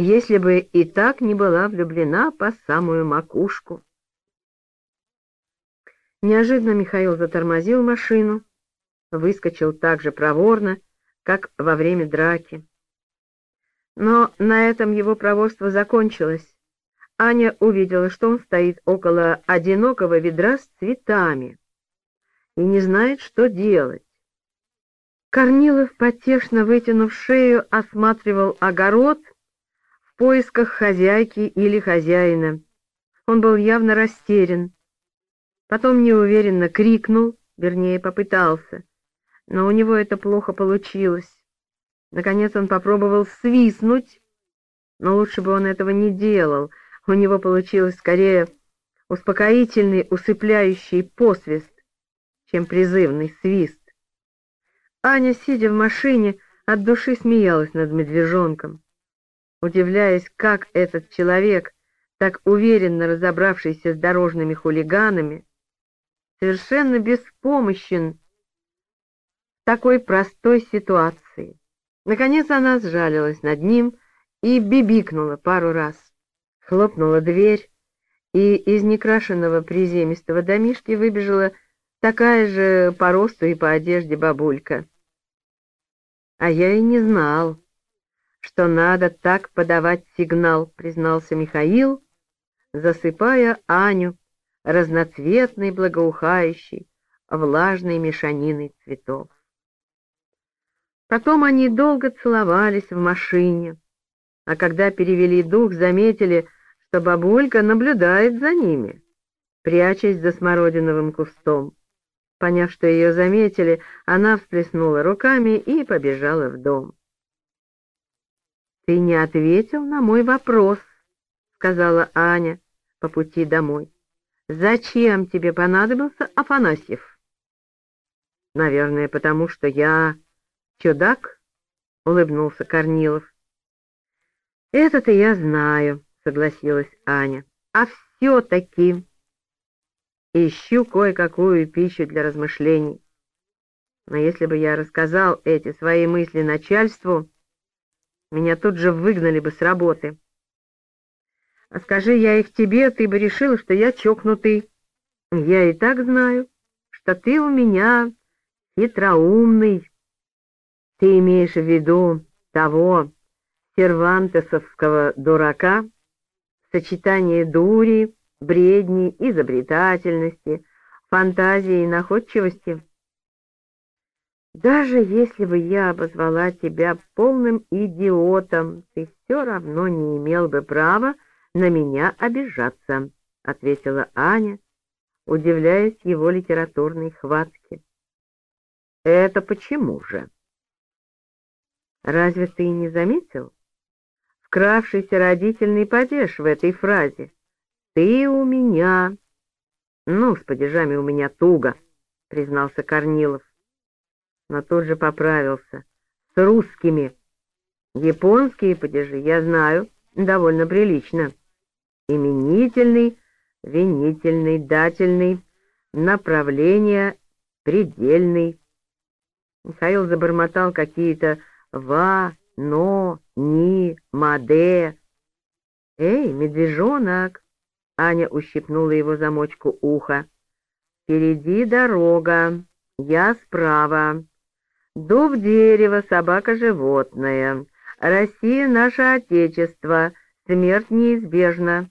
если бы и так не была влюблена по самую макушку. Неожиданно Михаил затормозил машину, выскочил так же проворно, как во время драки. Но на этом его проворство закончилось. Аня увидела, что он стоит около одинокого ведра с цветами и не знает, что делать. Корнилов, потешно вытянув шею, осматривал огород поисках хозяйки или хозяина. Он был явно растерян. Потом неуверенно крикнул, вернее, попытался, но у него это плохо получилось. Наконец он попробовал свистнуть, но лучше бы он этого не делал. У него получилось скорее успокоительный, усыпляющий посвист, чем призывный свист. Аня, сидя в машине, от души смеялась над медвежонком, удивляясь, как этот человек, так уверенно разобравшийся с дорожными хулиганами, совершенно беспомощен в такой простой ситуации. Наконец она сжалилась над ним и бибикнула пару раз. Хлопнула дверь, и из некрашенного приземистого домишки выбежала такая же по росту и по одежде бабулька. А я и не знал, что надо так подавать сигнал, признался Михаил, засыпая Аню разноцветной, благоухающей, влажной мешаниной цветов. Потом они долго целовались в машине, а когда перевели дух, заметили, что бабулька наблюдает за ними, прячась за смородиновым кустом. Поняв, что ее заметили, она всплеснула руками и побежала в дом. «Ты не ответил на мой вопрос», — сказала Аня по пути домой. Зачем тебе понадобился Афанасьев? Наверное, потому что я чудак, улыбнулся Корнилов. Это-то я знаю, согласилась Аня. А все-таки ищу кое-какую пищу для размышлений. Но если бы я рассказал эти свои мысли начальству, меня тут же выгнали бы с работы. А скажи я их тебе, ты бы решила, что я чокнутый. Я и так знаю, что ты у меня хитроумный. Ты имеешь в виду того сервантесовского дурака, сочетание дури, бредни, изобретательности, фантазии и находчивости. Даже если бы я обозвала тебя полным идиотом, ты все равно не имел бы права на меня обижаться», — ответила Аня, удивляясь его литературной хватке. «Это почему же?» «Разве ты не заметил?» Вкравшийся родительный падеж в этой фразе. «Ты у меня...» «Ну, с падежами у меня туго», — признался Корнилов. Но тут же поправился. «С русскими. Японские падежи, я знаю, довольно прилично» именительный, винительный, дательный, направление, предельный. Михаил забормотал какие-то «ва», «но», «ни», «маде». «Эй, медвежонок!» — Аня ущипнула его замочку уха. «Впереди дорога, я справа. Дуб дерево, собака животное. Россия — наше отечество, смерть неизбежна.